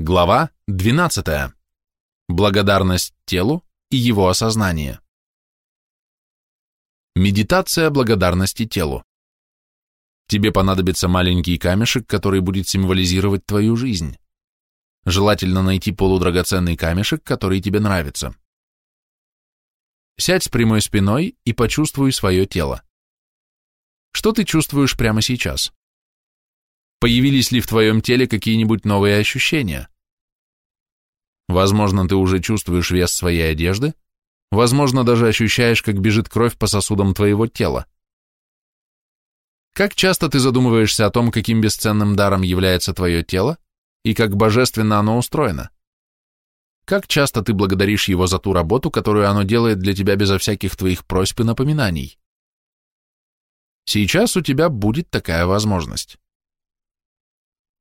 Глава 12. Благодарность телу и его осознание. Медитация благодарности телу. Тебе понадобится маленький камешек, который будет символизировать твою жизнь. Желательно найти полудрагоценный камешек, который тебе нравится. Сядь с прямой спиной и почувствуй свое тело. Что ты чувствуешь прямо сейчас? Появились ли в твоем теле какие-нибудь новые ощущения? Возможно, ты уже чувствуешь вес своей одежды, возможно, даже ощущаешь, как бежит кровь по сосудам твоего тела. Как часто ты задумываешься о том, каким бесценным даром является твое тело и как божественно оно устроено? Как часто ты благодаришь его за ту работу, которую оно делает для тебя безо всяких твоих просьб и напоминаний? Сейчас у тебя будет такая возможность.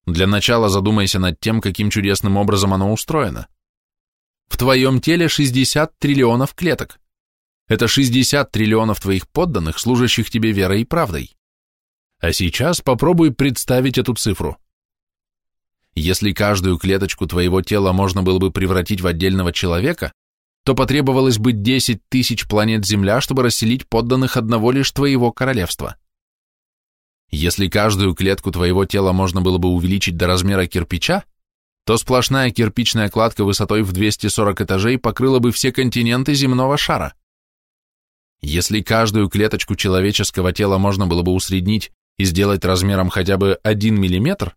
Для начала задумайся над тем, каким чудесным образом оно устроено. В твоем теле 60 триллионов клеток. Это 60 триллионов твоих подданных, служащих тебе верой и правдой. А сейчас попробуй представить эту цифру. Если каждую клеточку твоего тела можно было бы превратить в отдельного человека, то потребовалось бы 10 тысяч планет Земля, чтобы расселить подданных одного лишь твоего королевства. Если каждую клетку твоего тела можно было бы увеличить до размера кирпича, то сплошная кирпичная кладка высотой в 240 этажей покрыла бы все континенты земного шара. Если каждую клеточку человеческого тела можно было бы усреднить и сделать размером хотя бы 1 мм,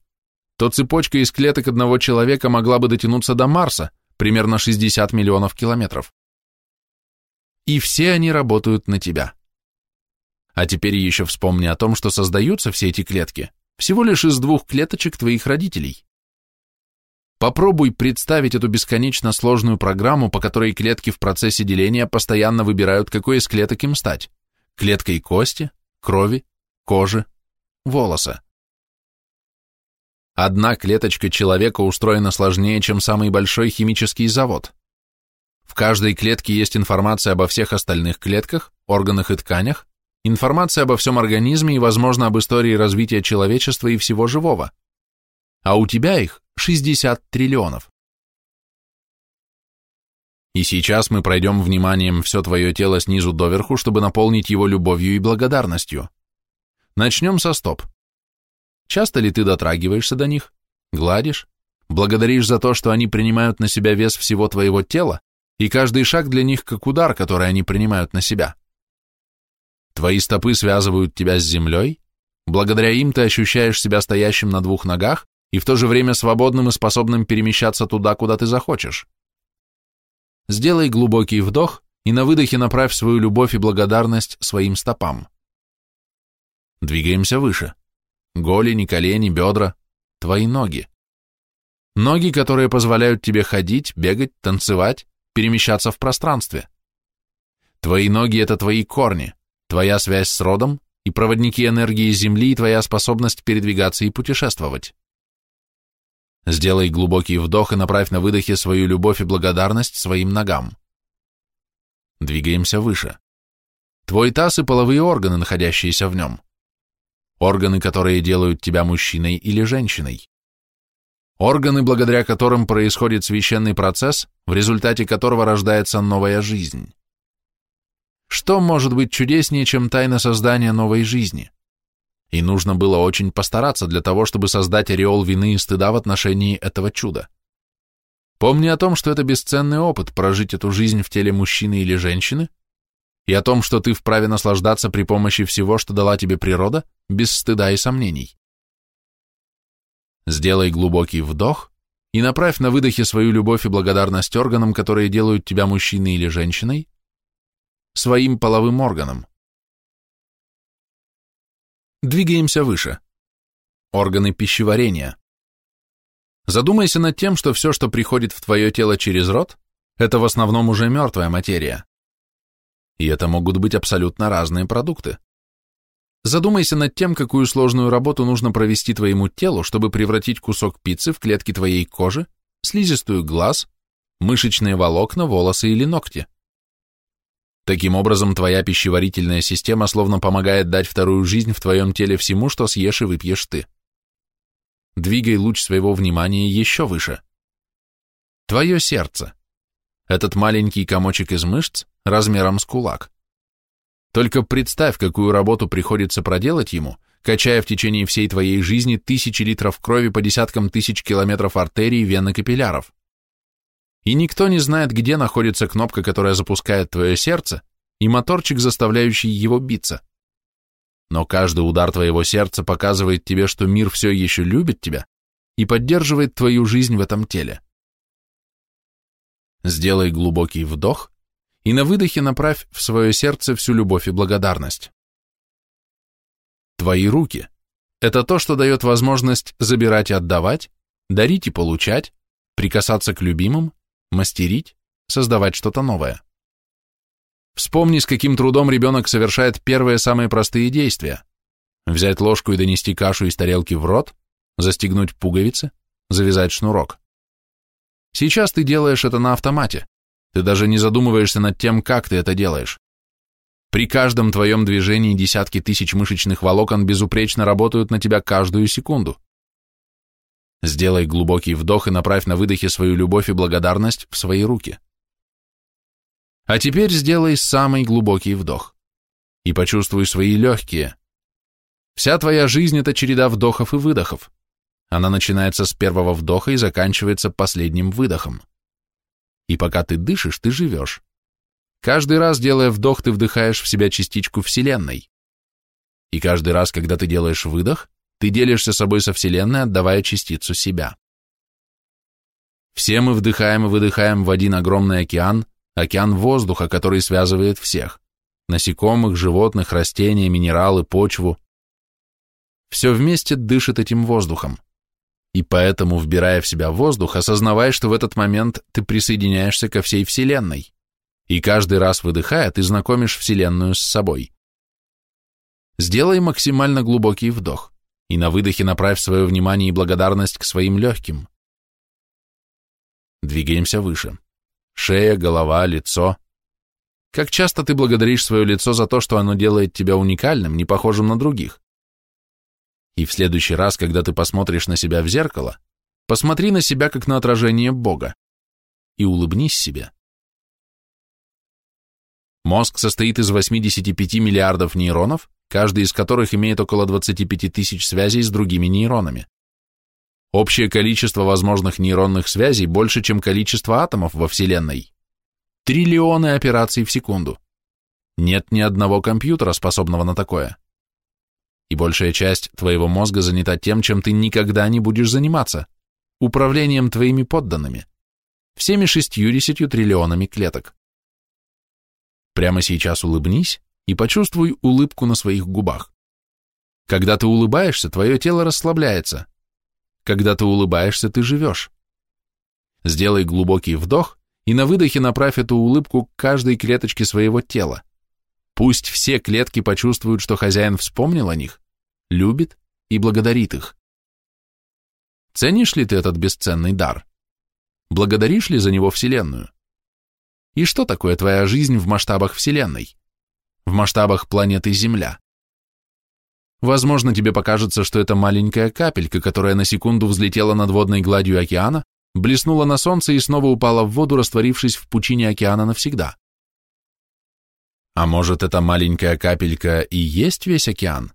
то цепочка из клеток одного человека могла бы дотянуться до Марса, примерно 60 миллионов километров. И все они работают на тебя. А теперь еще вспомни о том, что создаются все эти клетки всего лишь из двух клеточек твоих родителей. Попробуй представить эту бесконечно сложную программу, по которой клетки в процессе деления постоянно выбирают, какой из клеток им стать. Клеткой кости, крови, кожи, волоса. Одна клеточка человека устроена сложнее, чем самый большой химический завод. В каждой клетке есть информация обо всех остальных клетках, органах и тканях, информация обо всем организме и, возможно, об истории развития человечества и всего живого. А у тебя их 60 триллионов. И сейчас мы пройдем вниманием все твое тело снизу доверху, чтобы наполнить его любовью и благодарностью. Начнем со стоп. Часто ли ты дотрагиваешься до них, гладишь, благодаришь за то, что они принимают на себя вес всего твоего тела, и каждый шаг для них как удар, который они принимают на себя? Твои стопы связывают тебя с землей, благодаря им ты ощущаешь себя стоящим на двух ногах и в то же время свободным и способным перемещаться туда, куда ты захочешь. Сделай глубокий вдох и на выдохе направь свою любовь и благодарность своим стопам. Двигаемся выше. Голени, колени, бедра, твои ноги. Ноги, которые позволяют тебе ходить, бегать, танцевать, перемещаться в пространстве. Твои ноги – это твои корни твоя связь с родом и проводники энергии Земли и твоя способность передвигаться и путешествовать. Сделай глубокий вдох и направь на выдохе свою любовь и благодарность своим ногам. Двигаемся выше. Твой таз и половые органы, находящиеся в нем. Органы, которые делают тебя мужчиной или женщиной. Органы, благодаря которым происходит священный процесс, в результате которого рождается новая жизнь. Что может быть чудеснее, чем тайна создания новой жизни? И нужно было очень постараться для того, чтобы создать ореол вины и стыда в отношении этого чуда. Помни о том, что это бесценный опыт прожить эту жизнь в теле мужчины или женщины, и о том, что ты вправе наслаждаться при помощи всего, что дала тебе природа, без стыда и сомнений. Сделай глубокий вдох и направь на выдохе свою любовь и благодарность органам, которые делают тебя мужчиной или женщиной, своим половым органам. Двигаемся выше. Органы пищеварения. Задумайся над тем, что все, что приходит в твое тело через рот, это в основном уже мертвая материя. И это могут быть абсолютно разные продукты. Задумайся над тем, какую сложную работу нужно провести твоему телу, чтобы превратить кусок пиццы в клетки твоей кожи, слизистую глаз, мышечные волокна, волосы или ногти. Таким образом, твоя пищеварительная система словно помогает дать вторую жизнь в твоем теле всему, что съешь и выпьешь ты. Двигай луч своего внимания еще выше, Твое сердце. Этот маленький комочек из мышц размером с кулак. Только представь, какую работу приходится проделать ему, качая в течение всей твоей жизни тысячи литров крови по десяткам тысяч километров артерий, вен и капилляров. И никто не знает, где находится кнопка, которая запускает твое сердце, и моторчик, заставляющий его биться. Но каждый удар твоего сердца показывает тебе, что мир все еще любит тебя и поддерживает твою жизнь в этом теле. Сделай глубокий вдох и на выдохе направь в свое сердце всю любовь и благодарность. Твои руки – это то, что дает возможность забирать и отдавать, дарить и получать, прикасаться к любимым, мастерить, создавать что-то новое. Вспомни, с каким трудом ребенок совершает первые самые простые действия. Взять ложку и донести кашу из тарелки в рот, застегнуть пуговицы, завязать шнурок. Сейчас ты делаешь это на автомате. Ты даже не задумываешься над тем, как ты это делаешь. При каждом твоем движении десятки тысяч мышечных волокон безупречно работают на тебя каждую секунду. Сделай глубокий вдох и направь на выдохе свою любовь и благодарность в свои руки. А теперь сделай самый глубокий вдох и почувствуй свои легкие. Вся твоя жизнь – это череда вдохов и выдохов. Она начинается с первого вдоха и заканчивается последним выдохом. И пока ты дышишь, ты живешь. Каждый раз, делая вдох, ты вдыхаешь в себя частичку Вселенной. И каждый раз, когда ты делаешь выдох, ты делишься собой со Вселенной, отдавая частицу себя. Все мы вдыхаем и выдыхаем в один огромный океан, океан воздуха, который связывает всех. Насекомых, животных, растения, минералы, почву. Все вместе дышит этим воздухом. И поэтому, вбирая в себя воздух, осознавай, что в этот момент ты присоединяешься ко всей Вселенной и каждый раз выдыхая, ты знакомишь Вселенную с собой. Сделай максимально глубокий вдох и на выдохе направь свое внимание и благодарность к своим легким. Двигаемся выше. Шея, голова, лицо. Как часто ты благодаришь свое лицо за то, что оно делает тебя уникальным, не похожим на других? И в следующий раз, когда ты посмотришь на себя в зеркало, посмотри на себя как на отражение Бога и улыбнись себе. Мозг состоит из 85 миллиардов нейронов, каждый из которых имеет около 25 тысяч связей с другими нейронами. Общее количество возможных нейронных связей больше, чем количество атомов во Вселенной. Триллионы операций в секунду. Нет ни одного компьютера, способного на такое. И большая часть твоего мозга занята тем, чем ты никогда не будешь заниматься – управлением твоими подданными, всеми шестьюдесятью триллионами клеток. Прямо сейчас улыбнись и почувствуй улыбку на своих губах. Когда ты улыбаешься, твое тело расслабляется. Когда ты улыбаешься, ты живешь. Сделай глубокий вдох и на выдохе направь эту улыбку к каждой клеточке своего тела. Пусть все клетки почувствуют, что хозяин вспомнил о них, любит и благодарит их. Ценишь ли ты этот бесценный дар? Благодаришь ли за него Вселенную? И что такое твоя жизнь в масштабах Вселенной? В масштабах планеты Земля? Возможно, тебе покажется, что это маленькая капелька, которая на секунду взлетела над водной гладью океана, блеснула на солнце и снова упала в воду, растворившись в пучине океана навсегда. А может, эта маленькая капелька и есть весь океан?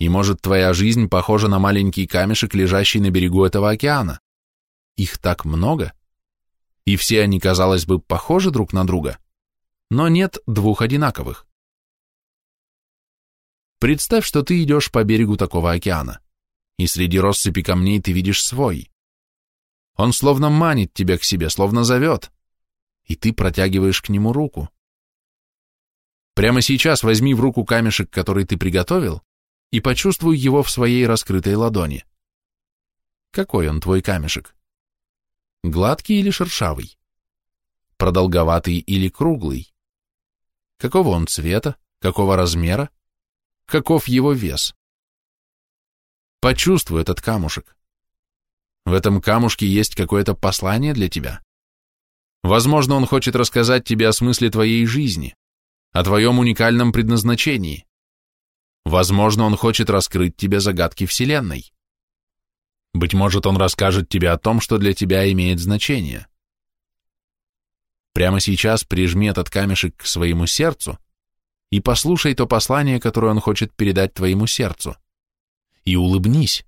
И может, твоя жизнь похожа на маленький камешек, лежащий на берегу этого океана? Их так много? и все они, казалось бы, похожи друг на друга, но нет двух одинаковых. Представь, что ты идешь по берегу такого океана, и среди россыпи камней ты видишь свой. Он словно манит тебя к себе, словно зовет, и ты протягиваешь к нему руку. Прямо сейчас возьми в руку камешек, который ты приготовил, и почувствуй его в своей раскрытой ладони. Какой он, твой камешек? Гладкий или шершавый? Продолговатый или круглый? Какого он цвета? Какого размера? Каков его вес? Почувствуй этот камушек. В этом камушке есть какое-то послание для тебя. Возможно, он хочет рассказать тебе о смысле твоей жизни, о твоем уникальном предназначении. Возможно, он хочет раскрыть тебе загадки Вселенной. Быть может, он расскажет тебе о том, что для тебя имеет значение. Прямо сейчас прижми этот камешек к своему сердцу и послушай то послание, которое он хочет передать твоему сердцу. И улыбнись,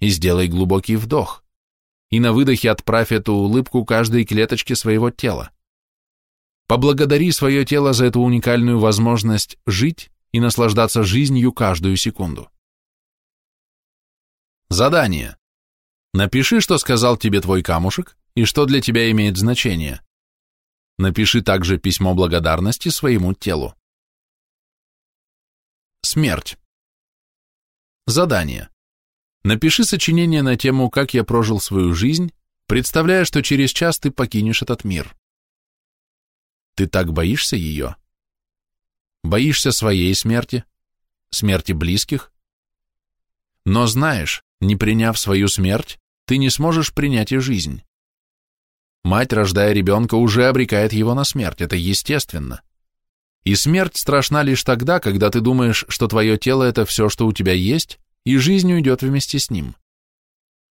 и сделай глубокий вдох, и на выдохе отправь эту улыбку каждой клеточке своего тела. Поблагодари свое тело за эту уникальную возможность жить и наслаждаться жизнью каждую секунду. Задание. Напиши, что сказал тебе твой камушек и что для тебя имеет значение. Напиши также письмо благодарности своему телу. Смерть. Задание. Напиши сочинение на тему «Как я прожил свою жизнь», представляя, что через час ты покинешь этот мир. Ты так боишься ее? Боишься своей смерти, смерти близких? Но знаешь, не приняв свою смерть, ты не сможешь принять и жизнь. Мать, рождая ребенка, уже обрекает его на смерть, это естественно. И смерть страшна лишь тогда, когда ты думаешь, что твое тело – это все, что у тебя есть, и жизнь уйдет вместе с ним.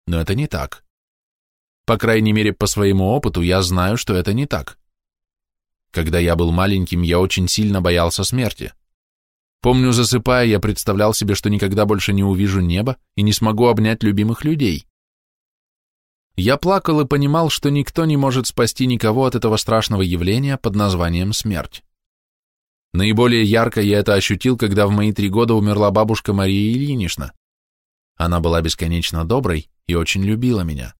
Но это не так. По крайней мере, по своему опыту я знаю, что это не так. Когда я был маленьким, я очень сильно боялся смерти. Помню, засыпая, я представлял себе, что никогда больше не увижу неба и не смогу обнять любимых людей. Я плакал и понимал, что никто не может спасти никого от этого страшного явления под названием смерть. Наиболее ярко я это ощутил, когда в мои три года умерла бабушка Мария Ильинична. Она была бесконечно доброй и очень любила меня.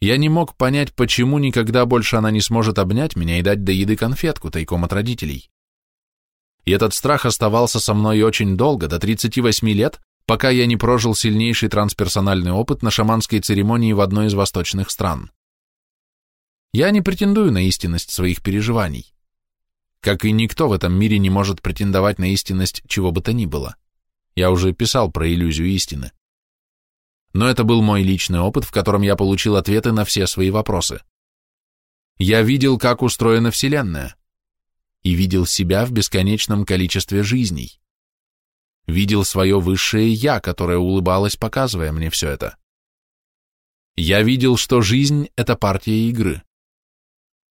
Я не мог понять, почему никогда больше она не сможет обнять меня и дать до еды конфетку тайком от родителей. И этот страх оставался со мной очень долго, до 38 лет, пока я не прожил сильнейший трансперсональный опыт на шаманской церемонии в одной из восточных стран. Я не претендую на истинность своих переживаний. Как и никто в этом мире не может претендовать на истинность чего бы то ни было. Я уже писал про иллюзию истины но это был мой личный опыт, в котором я получил ответы на все свои вопросы. Я видел, как устроена Вселенная, и видел себя в бесконечном количестве жизней. Видел свое высшее «я», которое улыбалось, показывая мне все это. Я видел, что жизнь — это партия игры.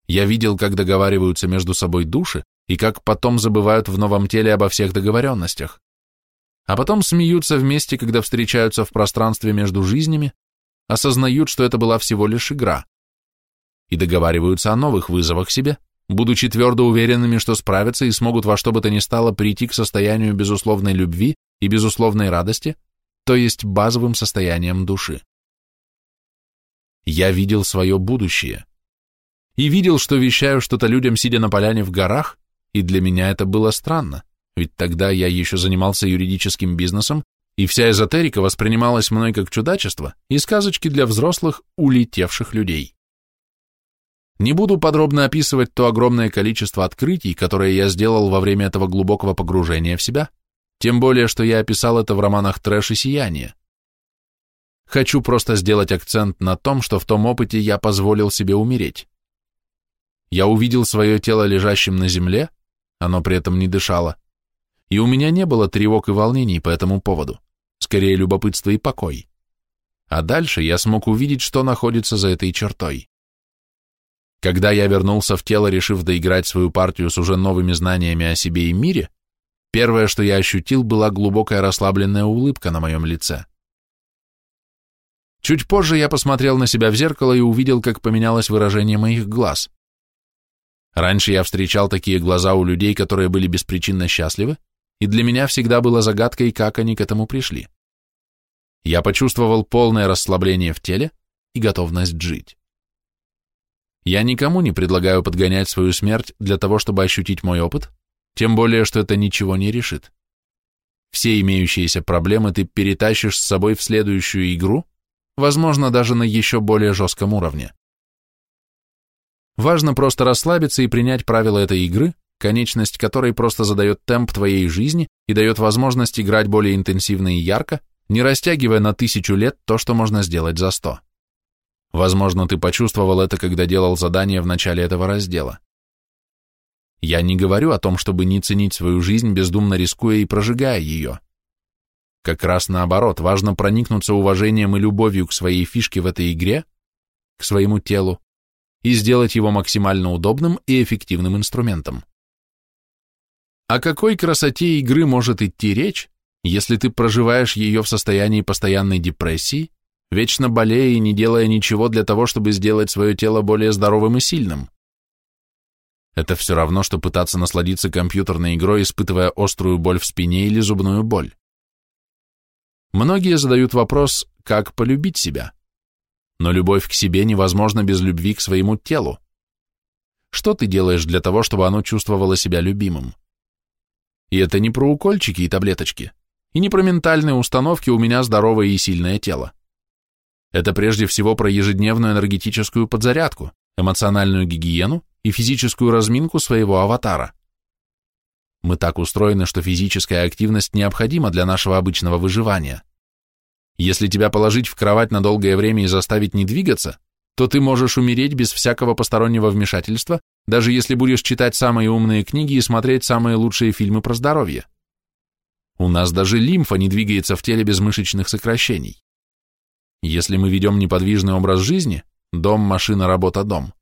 Я видел, как договариваются между собой души и как потом забывают в новом теле обо всех договоренностях а потом смеются вместе, когда встречаются в пространстве между жизнями, осознают, что это была всего лишь игра, и договариваются о новых вызовах себе, будучи твердо уверенными, что справятся и смогут во что бы то ни стало прийти к состоянию безусловной любви и безусловной радости, то есть базовым состоянием души. Я видел свое будущее. И видел, что вещаю что-то людям, сидя на поляне в горах, и для меня это было странно ведь тогда я еще занимался юридическим бизнесом, и вся эзотерика воспринималась мной как чудачество и сказочки для взрослых, улетевших людей. Не буду подробно описывать то огромное количество открытий, которые я сделал во время этого глубокого погружения в себя, тем более, что я описал это в романах «Трэш» и «Сияние». Хочу просто сделать акцент на том, что в том опыте я позволил себе умереть. Я увидел свое тело лежащим на земле, оно при этом не дышало, и у меня не было тревог и волнений по этому поводу, скорее любопытство и покой. А дальше я смог увидеть, что находится за этой чертой. Когда я вернулся в тело, решив доиграть свою партию с уже новыми знаниями о себе и мире, первое, что я ощутил, была глубокая расслабленная улыбка на моем лице. Чуть позже я посмотрел на себя в зеркало и увидел, как поменялось выражение моих глаз. Раньше я встречал такие глаза у людей, которые были беспричинно счастливы, и для меня всегда было загадкой, как они к этому пришли. Я почувствовал полное расслабление в теле и готовность жить. Я никому не предлагаю подгонять свою смерть для того, чтобы ощутить мой опыт, тем более, что это ничего не решит. Все имеющиеся проблемы ты перетащишь с собой в следующую игру, возможно, даже на еще более жестком уровне. Важно просто расслабиться и принять правила этой игры, конечность которой просто задает темп твоей жизни и дает возможность играть более интенсивно и ярко, не растягивая на тысячу лет то, что можно сделать за сто. Возможно, ты почувствовал это, когда делал задание в начале этого раздела. Я не говорю о том, чтобы не ценить свою жизнь, бездумно рискуя и прожигая ее. Как раз наоборот, важно проникнуться уважением и любовью к своей фишке в этой игре, к своему телу, и сделать его максимально удобным и эффективным инструментом. О какой красоте игры может идти речь, если ты проживаешь ее в состоянии постоянной депрессии, вечно болея и не делая ничего для того, чтобы сделать свое тело более здоровым и сильным? Это все равно, что пытаться насладиться компьютерной игрой, испытывая острую боль в спине или зубную боль. Многие задают вопрос, как полюбить себя. Но любовь к себе невозможна без любви к своему телу. Что ты делаешь для того, чтобы оно чувствовало себя любимым? И это не про укольчики и таблеточки, и не про ментальные установки «у меня здоровое и сильное тело». Это прежде всего про ежедневную энергетическую подзарядку, эмоциональную гигиену и физическую разминку своего аватара. Мы так устроены, что физическая активность необходима для нашего обычного выживания. Если тебя положить в кровать на долгое время и заставить не двигаться, то ты можешь умереть без всякого постороннего вмешательства, даже если будешь читать самые умные книги и смотреть самые лучшие фильмы про здоровье. У нас даже лимфа не двигается в теле без мышечных сокращений. Если мы ведем неподвижный образ жизни, дом, машина, работа, дом,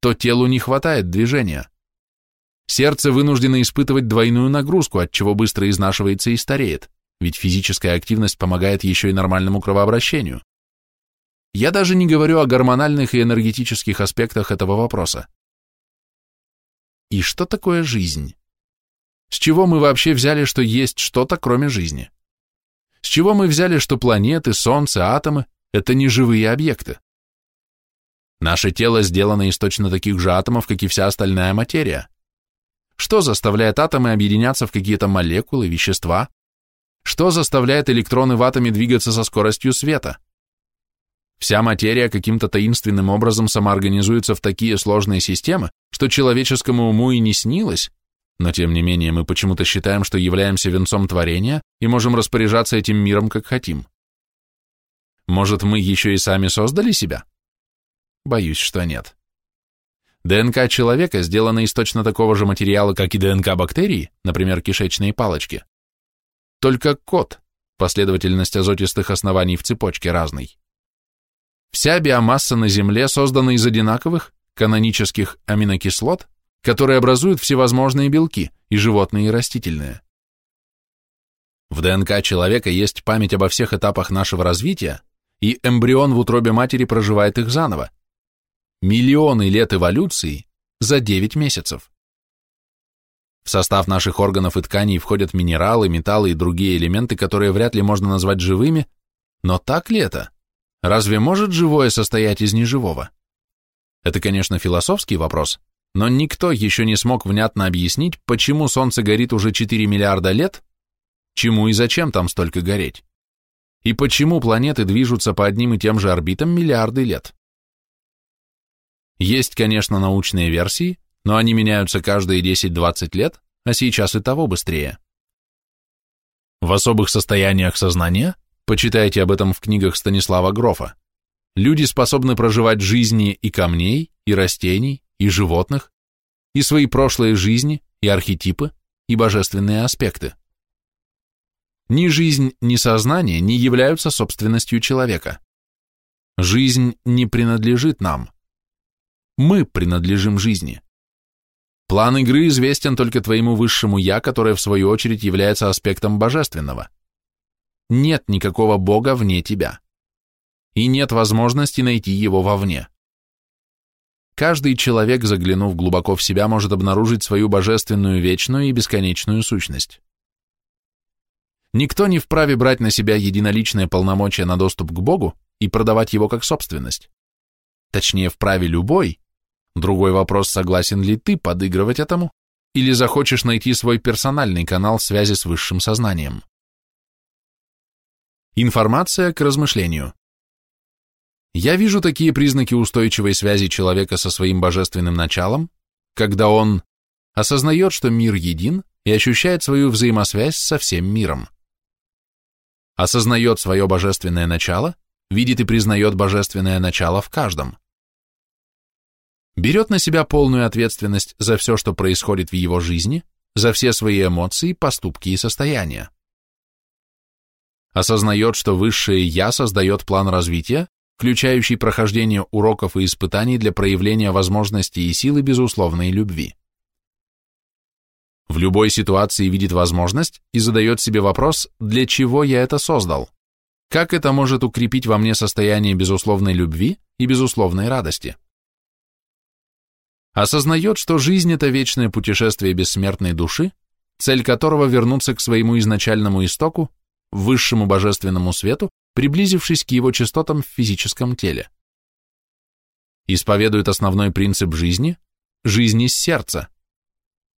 то телу не хватает движения. Сердце вынуждено испытывать двойную нагрузку, от чего быстро изнашивается и стареет, ведь физическая активность помогает еще и нормальному кровообращению. Я даже не говорю о гормональных и энергетических аспектах этого вопроса. И что такое жизнь? С чего мы вообще взяли, что есть что-то, кроме жизни? С чего мы взяли, что планеты, Солнце, атомы – это не живые объекты? Наше тело сделано из точно таких же атомов, как и вся остальная материя. Что заставляет атомы объединяться в какие-то молекулы, вещества? Что заставляет электроны в атоме двигаться со скоростью света? Вся материя каким-то таинственным образом самоорганизуется в такие сложные системы, что человеческому уму и не снилось, но тем не менее мы почему-то считаем, что являемся венцом творения и можем распоряжаться этим миром, как хотим. Может, мы еще и сами создали себя? Боюсь, что нет. ДНК человека сделана из точно такого же материала, как и ДНК бактерий, например, кишечные палочки. Только код, последовательность азотистых оснований в цепочке разной. Вся биомасса на Земле создана из одинаковых, канонических аминокислот, которые образуют всевозможные белки, и животные, и растительные. В ДНК человека есть память обо всех этапах нашего развития, и эмбрион в утробе матери проживает их заново, Миллионы лет эволюции за 9 месяцев. В состав наших органов и тканей входят минералы, металлы и другие элементы, которые вряд ли можно назвать живыми, но так ли это? Разве может живое состоять из неживого? Это, конечно, философский вопрос, но никто еще не смог внятно объяснить, почему Солнце горит уже 4 миллиарда лет, чему и зачем там столько гореть, и почему планеты движутся по одним и тем же орбитам миллиарды лет. Есть, конечно, научные версии, но они меняются каждые 10-20 лет, а сейчас и того быстрее. В особых состояниях сознания, почитайте об этом в книгах Станислава Грофа, люди способны проживать жизни и камней, и растений, и животных, и свои прошлые жизни, и архетипы, и божественные аспекты. Ни жизнь, ни сознание не являются собственностью человека. Жизнь не принадлежит нам. Мы принадлежим жизни. План игры известен только твоему высшему «я», которое в свою очередь является аспектом божественного. Нет никакого Бога вне тебя. И нет возможности найти его вовне. Каждый человек, заглянув глубоко в себя, может обнаружить свою божественную вечную и бесконечную сущность. Никто не вправе брать на себя единоличное полномочия на доступ к Богу и продавать его как собственность. Точнее, вправе любой, Другой вопрос, согласен ли ты подыгрывать этому, или захочешь найти свой персональный канал связи с высшим сознанием. Информация к размышлению. Я вижу такие признаки устойчивой связи человека со своим божественным началом, когда он осознает, что мир един и ощущает свою взаимосвязь со всем миром. Осознает свое божественное начало, видит и признает божественное начало в каждом берет на себя полную ответственность за все, что происходит в его жизни, за все свои эмоции, поступки и состояния. осознает, что высшее «я» создает план развития, включающий прохождение уроков и испытаний для проявления возможностей и силы безусловной любви. В любой ситуации видит возможность и задает себе вопрос, для чего я это создал? Как это может укрепить во мне состояние безусловной любви и безусловной радости? Осознает, что жизнь – это вечное путешествие бессмертной души, цель которого вернуться к своему изначальному истоку, высшему божественному свету, приблизившись к его частотам в физическом теле. Исповедует основной принцип жизни – жизни с сердца.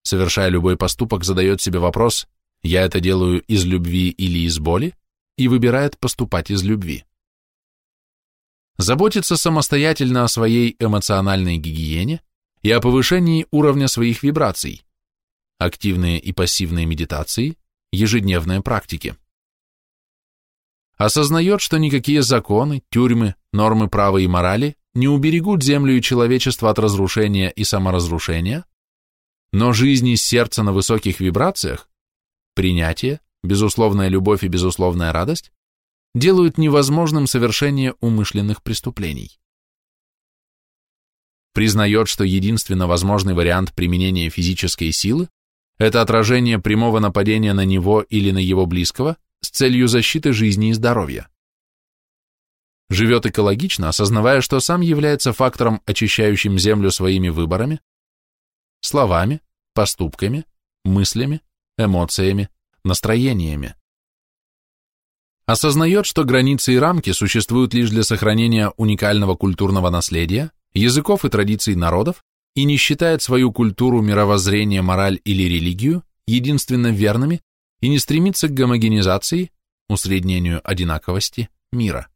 Совершая любой поступок, задает себе вопрос «я это делаю из любви или из боли?» и выбирает поступать из любви. Заботится самостоятельно о своей эмоциональной гигиене и о повышении уровня своих вибраций, активные и пассивные медитации, ежедневные практики. Осознает, что никакие законы, тюрьмы, нормы права и морали не уберегут землю и человечество от разрушения и саморазрушения, но жизнь из сердца на высоких вибрациях, принятие, безусловная любовь и безусловная радость делают невозможным совершение умышленных преступлений. Признает, что единственно возможный вариант применения физической силы – это отражение прямого нападения на него или на его близкого с целью защиты жизни и здоровья. Живет экологично, осознавая, что сам является фактором, очищающим землю своими выборами, словами, поступками, мыслями, эмоциями, настроениями. Осознает, что границы и рамки существуют лишь для сохранения уникального культурного наследия, языков и традиций народов, и не считает свою культуру, мировоззрение, мораль или религию единственно верными и не стремится к гомогенизации, усреднению одинаковости мира.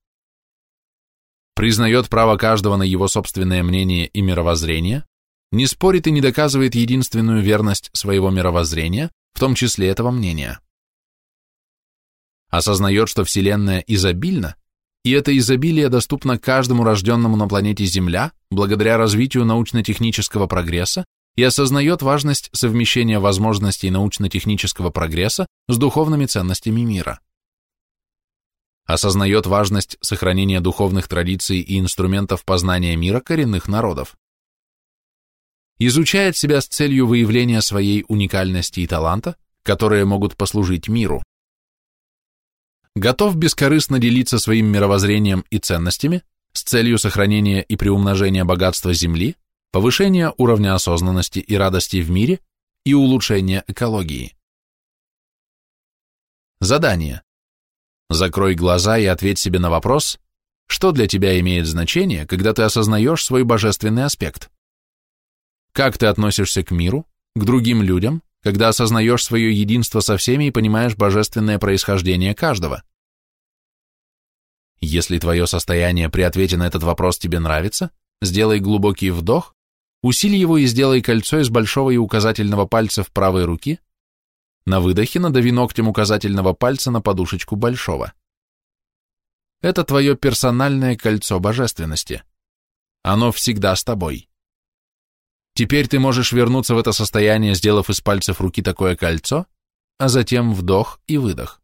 Признает право каждого на его собственное мнение и мировоззрение, не спорит и не доказывает единственную верность своего мировоззрения, в том числе этого мнения. Осознает, что Вселенная изобильна, и это изобилие доступно каждому рожденному на планете Земля благодаря развитию научно-технического прогресса и осознает важность совмещения возможностей научно-технического прогресса с духовными ценностями мира. Осознает важность сохранения духовных традиций и инструментов познания мира коренных народов изучает себя с целью выявления своей уникальности и таланта, которые могут послужить миру. Готов бескорыстно делиться своим мировоззрением и ценностями с целью сохранения и приумножения богатства Земли, повышения уровня осознанности и радости в мире и улучшения экологии. Задание. Закрой глаза и ответь себе на вопрос, что для тебя имеет значение, когда ты осознаешь свой божественный аспект. Как ты относишься к миру, к другим людям, когда осознаешь свое единство со всеми и понимаешь божественное происхождение каждого? Если твое состояние при ответе на этот вопрос тебе нравится, сделай глубокий вдох, усиль его и сделай кольцо из большого и указательного пальцев правой руки, на выдохе надави ногтем указательного пальца на подушечку большого. Это твое персональное кольцо божественности. Оно всегда с тобой. Теперь ты можешь вернуться в это состояние, сделав из пальцев руки такое кольцо, а затем вдох и выдох.